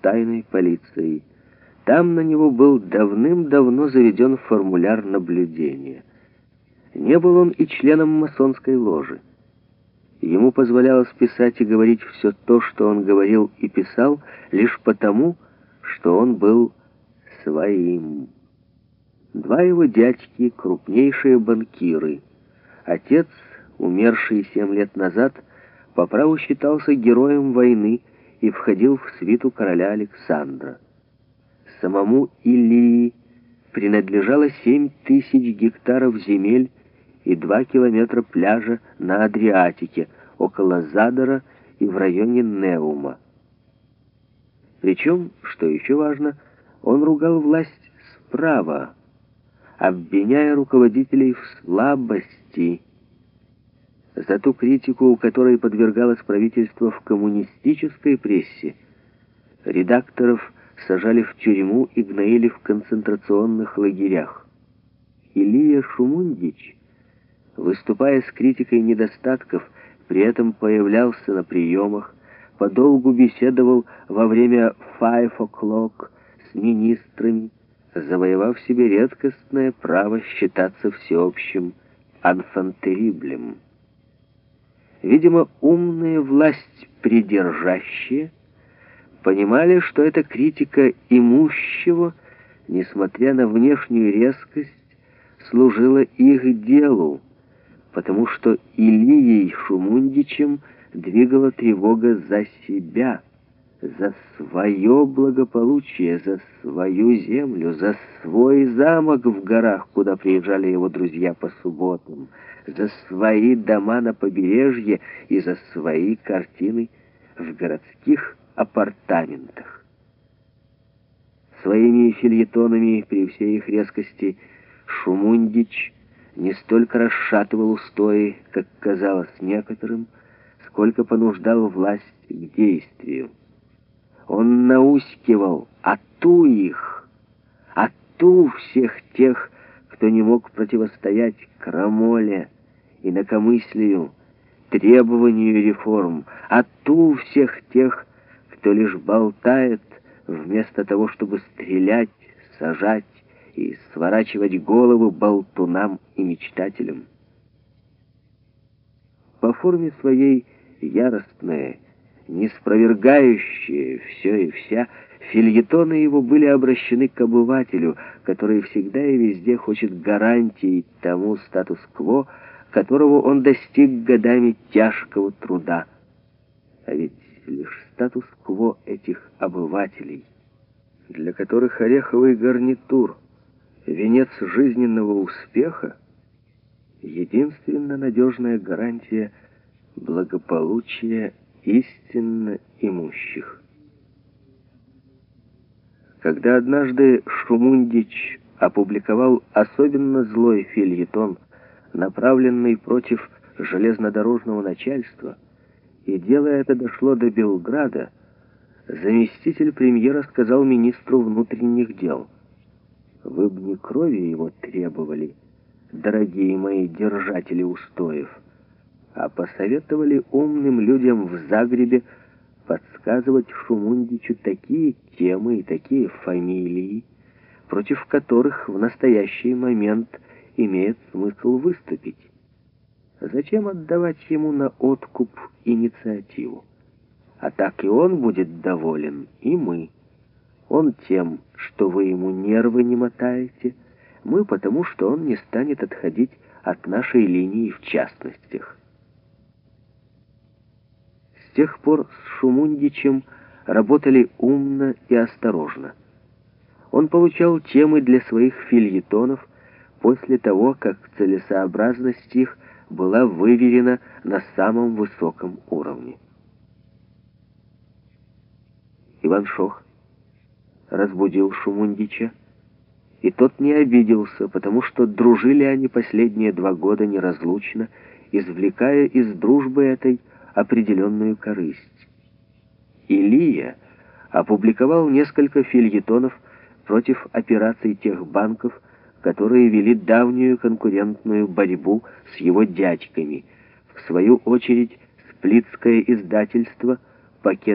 тайной полицией. Там на него был давным-давно заведен формуляр наблюдения. Не был он и членом масонской ложи. Ему позволялось писать и говорить все то, что он говорил и писал, лишь потому, что он был своим. Два его дядьки — крупнейшие банкиры. Отец, умерший семь лет назад, по праву считался героем войны и входил в свиту короля Александра. Самому Илии принадлежало семь тысяч гектаров земель и два километра пляжа на Адриатике, около Задора и в районе Неума. Причем, что еще важно, он ругал власть справа, обвиняя руководителей в слабости. За ту критику, которой подвергалось правительство в коммунистической прессе, редакторов сажали в тюрьму и гноили в концентрационных лагерях. Илья Шумундич, выступая с критикой недостатков, при этом появлялся на приемах, подолгу беседовал во время «five o'clock» с министрами, завоевав себе редкостное право считаться всеобщим анфантериблем. Видимо, умные власть придержащие понимали, что эта критика имущего, несмотря на внешнюю резкость, служила их делу, потому что Илией Шумундичем двигала тревога за себя – за свое благополучие, за свою землю, за свой замок в горах, куда приезжали его друзья по субботам, за свои дома на побережье и за свои картины в городских апартаментах. Своими фильетонами при всей их резкости Шумундич не столько расшатывал устои, как казалось некоторым, сколько понуждал власть к действию. Он наускивал «Ату их! Ату всех тех, кто не мог противостоять крамоле, инакомыслию, требованию реформ, Ату всех тех, кто лишь болтает, вместо того, чтобы стрелять, сажать и сворачивать головы болтунам и мечтателям. По форме своей яростное не спровергающие все и вся, фильетоны его были обращены к обывателю, который всегда и везде хочет гарантий тому статус-кво, которого он достиг годами тяжкого труда. А ведь лишь статус-кво этих обывателей, для которых ореховый гарнитур — венец жизненного успеха, единственно надежная гарантия благополучия истинно имущих. Когда однажды Шумундич опубликовал особенно злой фильетон, направленный против железнодорожного начальства, и дело это дошло до Белграда, заместитель премьера сказал министру внутренних дел, «Вы б не крови его требовали, дорогие мои держатели устоев» а посоветовали умным людям в Загребе подсказывать Шумундичу такие темы и такие фамилии, против которых в настоящий момент имеет смысл выступить. Зачем отдавать ему на откуп инициативу? А так и он будет доволен, и мы. Он тем, что вы ему нервы не мотаете, мы потому, что он не станет отходить от нашей линии в частностях тех пор с Шумундичем работали умно и осторожно. Он получал темы для своих фильетонов после того, как целесообразность их была выверена на самом высоком уровне. Иван Шох разбудил Шумундича, и тот не обиделся, потому что дружили они последние два года неразлучно, извлекая из дружбы этой определенную корысть. Илия опубликовал несколько фильетонов против операций тех банков, которые вели давнюю конкурентную борьбу с его дядьками. В свою очередь, сплитское издательство «Пакет»